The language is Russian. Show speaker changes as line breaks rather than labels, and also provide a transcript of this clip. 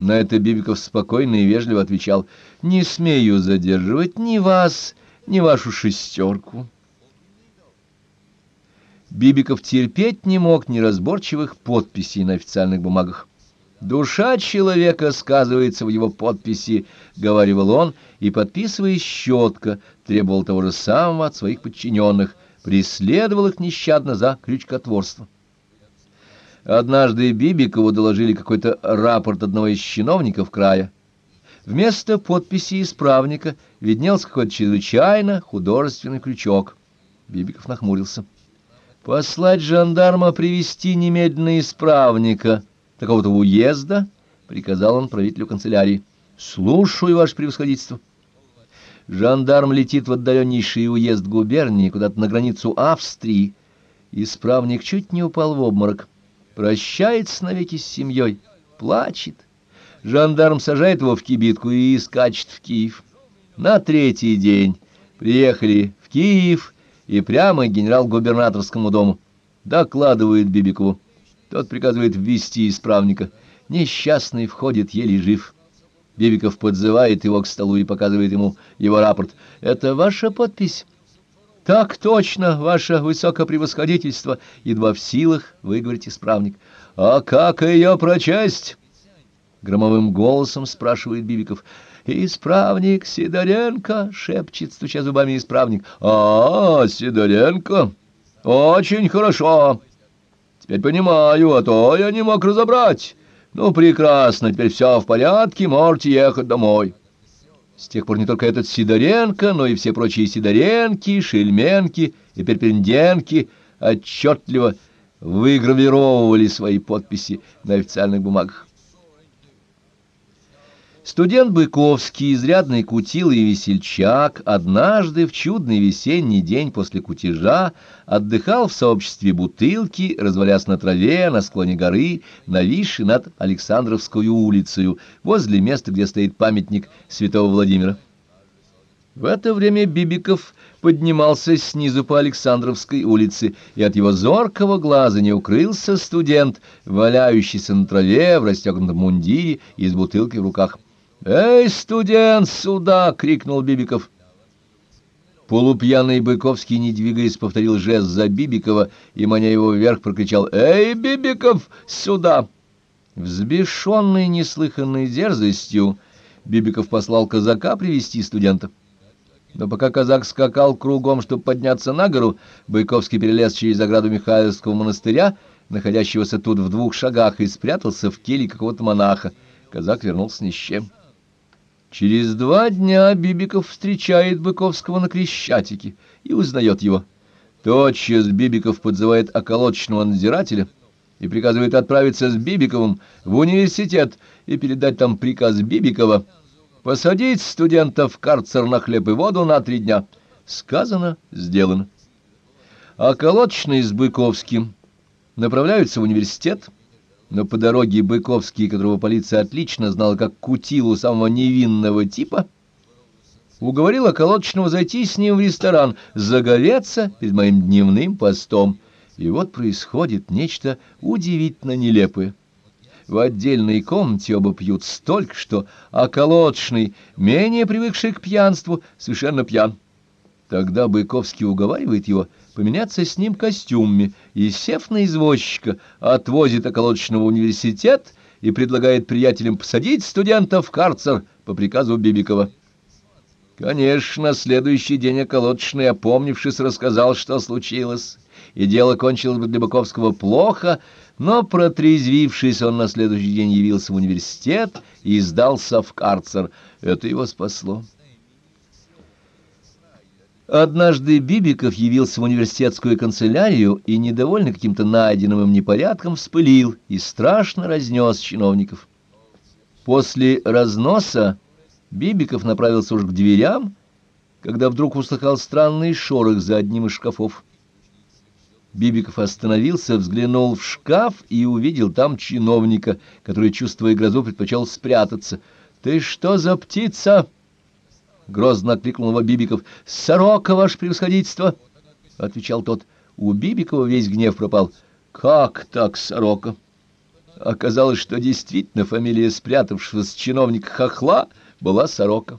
На это Бибиков спокойно и вежливо отвечал, «Не смею задерживать ни вас, ни вашу шестерку». Бибиков терпеть не мог неразборчивых подписей на официальных бумагах. «Душа человека сказывается в его подписи», — говорил он, и, подписываясь четко, требовал того же самого от своих подчиненных, преследовал их нещадно за крючкотворство. Однажды Бибикову доложили какой-то рапорт одного из чиновников края. Вместо подписи исправника виднелся какой-то чрезвычайно художественный крючок. Бибиков нахмурился. «Послать жандарма привести немедленно исправника такого-то уезда», — приказал он правителю канцелярии. «Слушаю, ваше превосходительство». Жандарм летит в отдаленнейший уезд губернии, куда-то на границу Австрии. Исправник чуть не упал в обморок прощается навеки с семьей, плачет. Жандарм сажает его в кибитку и скачет в Киев. На третий день приехали в Киев и прямо к генерал-губернаторскому дому. Докладывает Бибикову. Тот приказывает ввести исправника. Несчастный входит еле жив. Бибиков подзывает его к столу и показывает ему его рапорт. «Это ваша подпись?» «Так точно, ваше высокопревосходительство!» Едва в силах выговорить исправник. «А как ее прочесть?» Громовым голосом спрашивает Бибиков. «Исправник Сидоренко!» — шепчет, стуча зубами исправник. «А, Сидоренко! Очень хорошо! Теперь понимаю, а то я не мог разобрать. Ну, прекрасно, теперь все в порядке, можете ехать домой». С тех пор не только этот Сидоренко, но и все прочие Сидоренки, Шельменки и Перпенденки отчетливо выгравировывали свои подписи на официальных бумагах. Студент Быковский, изрядный кутил и весельчак, однажды в чудный весенний день после кутежа отдыхал в сообществе бутылки, развалясь на траве на склоне горы, нависшей над Александровской улицей, возле места, где стоит памятник святого Владимира. В это время Бибиков поднимался снизу по Александровской улице, и от его зоркого глаза не укрылся студент, валяющийся на траве в расстегнутом мундире и с бутылкой в руках. «Эй, студент, сюда!» — крикнул Бибиков. Полупьяный Быковский, не двигаясь, повторил жест за Бибикова и, маня его вверх, прокричал «Эй, Бибиков, сюда!» Взбешенный неслыханной дерзостью, Бибиков послал казака привести студента. Но пока казак скакал кругом, чтобы подняться на гору, Быковский перелез через ограду Михайловского монастыря, находящегося тут в двух шагах, и спрятался в келье какого-то монаха. Казак вернулся ни с чем. Через два дня Бибиков встречает Быковского на Крещатике и узнает его. Тотчас Бибиков подзывает околоточного надзирателя и приказывает отправиться с Бибиковым в университет и передать там приказ Бибикова посадить студентов в карцер на хлеб и воду на три дня. Сказано, сделано. Околоточный с Быковским направляются в университет, но по дороге Быковский, которого полиция отлично знала как кутилу самого невинного типа, уговорил околоточного зайти с ним в ресторан, загореться перед моим дневным постом. И вот происходит нечто удивительно нелепое. В отдельной комнате оба пьют столько, что околоточный, менее привыкший к пьянству, совершенно пьян. Тогда Быковский уговаривает его поменяться с ним костюмами и, сев на извозчика, отвозит околоточного университет и предлагает приятелям посадить студента в карцер по приказу Бибикова. Конечно, следующий день околоточный, опомнившись, рассказал, что случилось, и дело кончилось бы для Быковского плохо, но, протрезвившись, он на следующий день явился в университет и сдался в карцер. Это его спасло. Однажды Бибиков явился в университетскую канцелярию и, недовольный каким-то найденным им непорядком, вспылил и страшно разнес чиновников. После разноса Бибиков направился уж к дверям, когда вдруг услыхал странный шорох за одним из шкафов. Бибиков остановился, взглянул в шкаф и увидел там чиновника, который, чувствуя грозу, предпочел спрятаться. «Ты что за птица?» — грозно окликнул его Бибиков. — Сорока, ваше превосходительство! — отвечал тот. У Бибикова весь гнев пропал. — Как так, сорока? — Оказалось, что действительно фамилия спрятавшегося чиновника Хохла была Сорока.